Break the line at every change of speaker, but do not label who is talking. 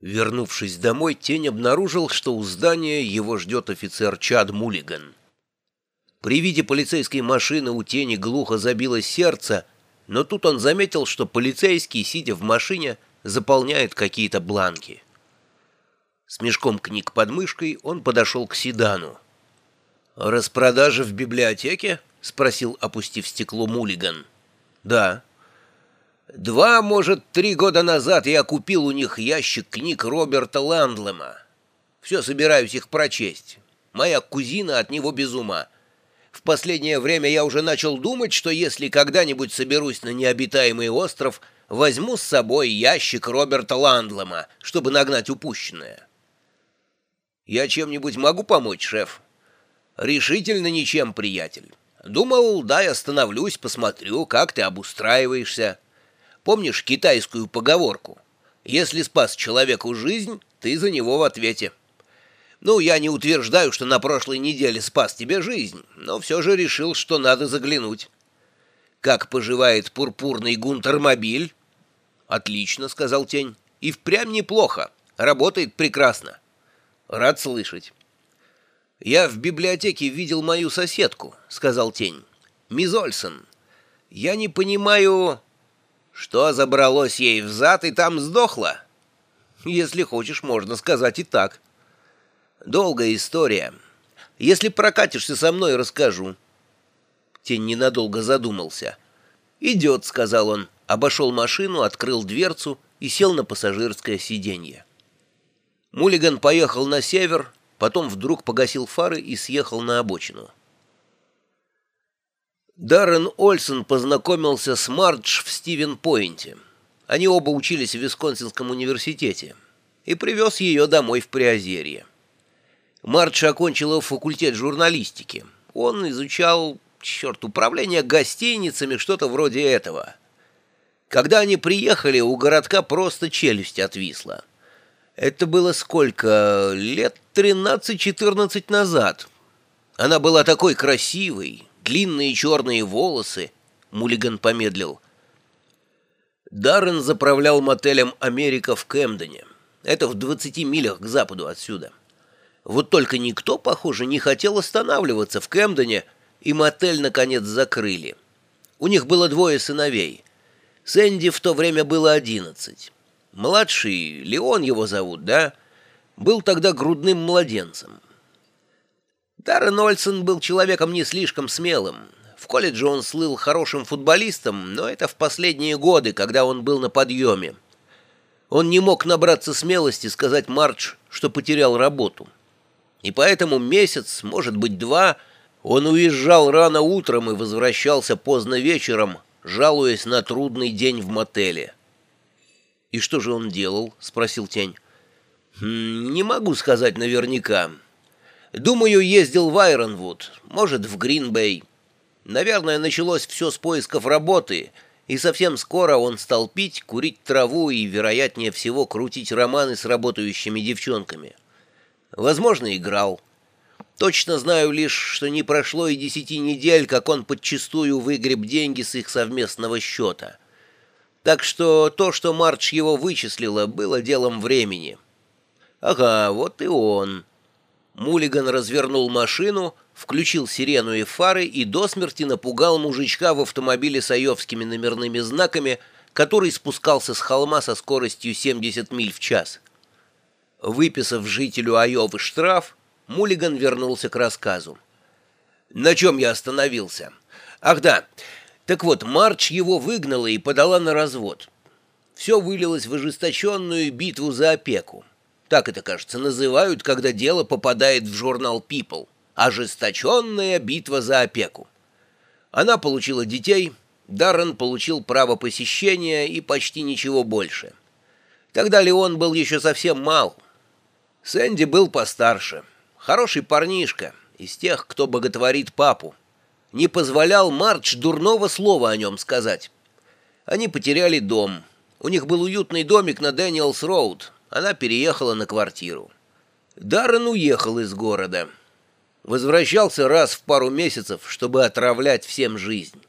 Вернувшись домой, Тень обнаружил, что у здания его ждет офицер Чад Мулиган. При виде полицейской машины у Тени глухо забилось сердце, но тут он заметил, что полицейский, сидя в машине, заполняет какие-то бланки. С мешком книг под мышкой он подошел к седану. «Распродажа в библиотеке?» — спросил, опустив стекло Мулиган. «Да». Два, может, три года назад я купил у них ящик книг Роберта Ландлема. Все собираюсь их прочесть. Моя кузина от него без ума. В последнее время я уже начал думать, что если когда-нибудь соберусь на необитаемый остров, возьму с собой ящик Роберта Ландлема, чтобы нагнать упущенное. Я чем-нибудь могу помочь, шеф? Решительно ничем, приятель. Думал, дай остановлюсь, посмотрю, как ты обустраиваешься. Помнишь китайскую поговорку? Если спас человеку жизнь, ты за него в ответе. Ну, я не утверждаю, что на прошлой неделе спас тебе жизнь, но все же решил, что надо заглянуть. Как поживает пурпурный гунтермобиль? Отлично, сказал Тень. И впрямь неплохо. Работает прекрасно. Рад слышать. Я в библиотеке видел мою соседку, сказал Тень. Мисс Ольсон. Я не понимаю... Что забралось ей в зад и там сдохло? Если хочешь, можно сказать и так. Долгая история. Если прокатишься со мной, расскажу. Тень ненадолго задумался. «Идет», — сказал он, обошел машину, открыл дверцу и сел на пассажирское сиденье. Мулиган поехал на север, потом вдруг погасил фары и съехал на обочину. Даррен Ольсон познакомился с Мардж в Стивен-Пойнте. Они оба учились в Висконсинском университете и привез ее домой в Приозерье. Мардж окончила факультет журналистики. Он изучал, черт, управление гостиницами, что-то вроде этого. Когда они приехали, у городка просто челюсть отвисла. Это было сколько? Лет 13-14 назад. Она была такой красивой, длинные черные волосы. Мулиган помедлил. Даррен заправлял мотелем «Америка» в Кэмдене. Это в 20 милях к западу отсюда. Вот только никто, похоже, не хотел останавливаться в Кэмдене, и мотель, наконец, закрыли. У них было двое сыновей. Сэнди в то время было одиннадцать. Младший, Леон его зовут, да, был тогда грудным младенцем. Даррен Ольсон был человеком не слишком смелым. В колледже он слыл хорошим футболистом, но это в последние годы, когда он был на подъеме. Он не мог набраться смелости сказать Мардж, что потерял работу. И поэтому месяц, может быть, два, он уезжал рано утром и возвращался поздно вечером, жалуясь на трудный день в мотеле. «И что же он делал?» — спросил Тень. «Хм, «Не могу сказать наверняка». Думаю, ездил в Айронвуд, может, в Гринбей. Наверное, началось все с поисков работы, и совсем скоро он стал пить, курить траву и, вероятнее всего, крутить романы с работающими девчонками. Возможно, играл. Точно знаю лишь, что не прошло и десяти недель, как он подчистую выгреб деньги с их совместного счета. Так что то, что Марч его вычислила, было делом времени. Ага, вот и он. Мулиган развернул машину, включил сирену и фары и до смерти напугал мужичка в автомобиле с айовскими номерными знаками, который спускался с холма со скоростью 70 миль в час. Выписав жителю Айовы штраф, Мулиган вернулся к рассказу. «На чем я остановился? Ах да, так вот, Марч его выгнала и подала на развод. Все вылилось в ожесточенную битву за опеку. Так это, кажется, называют, когда дело попадает в журнал People. Ожесточенная битва за опеку. Она получила детей, Даррен получил право посещения и почти ничего больше. Тогда Леон был еще совсем мал. Сэнди был постарше. Хороший парнишка, из тех, кто боготворит папу. Не позволял Мардж дурного слова о нем сказать. Они потеряли дом. У них был уютный домик на Дэниелс-Роуд, она переехала на квартиру. Даррен уехал из города. Возвращался раз в пару месяцев, чтобы отравлять всем жизнь.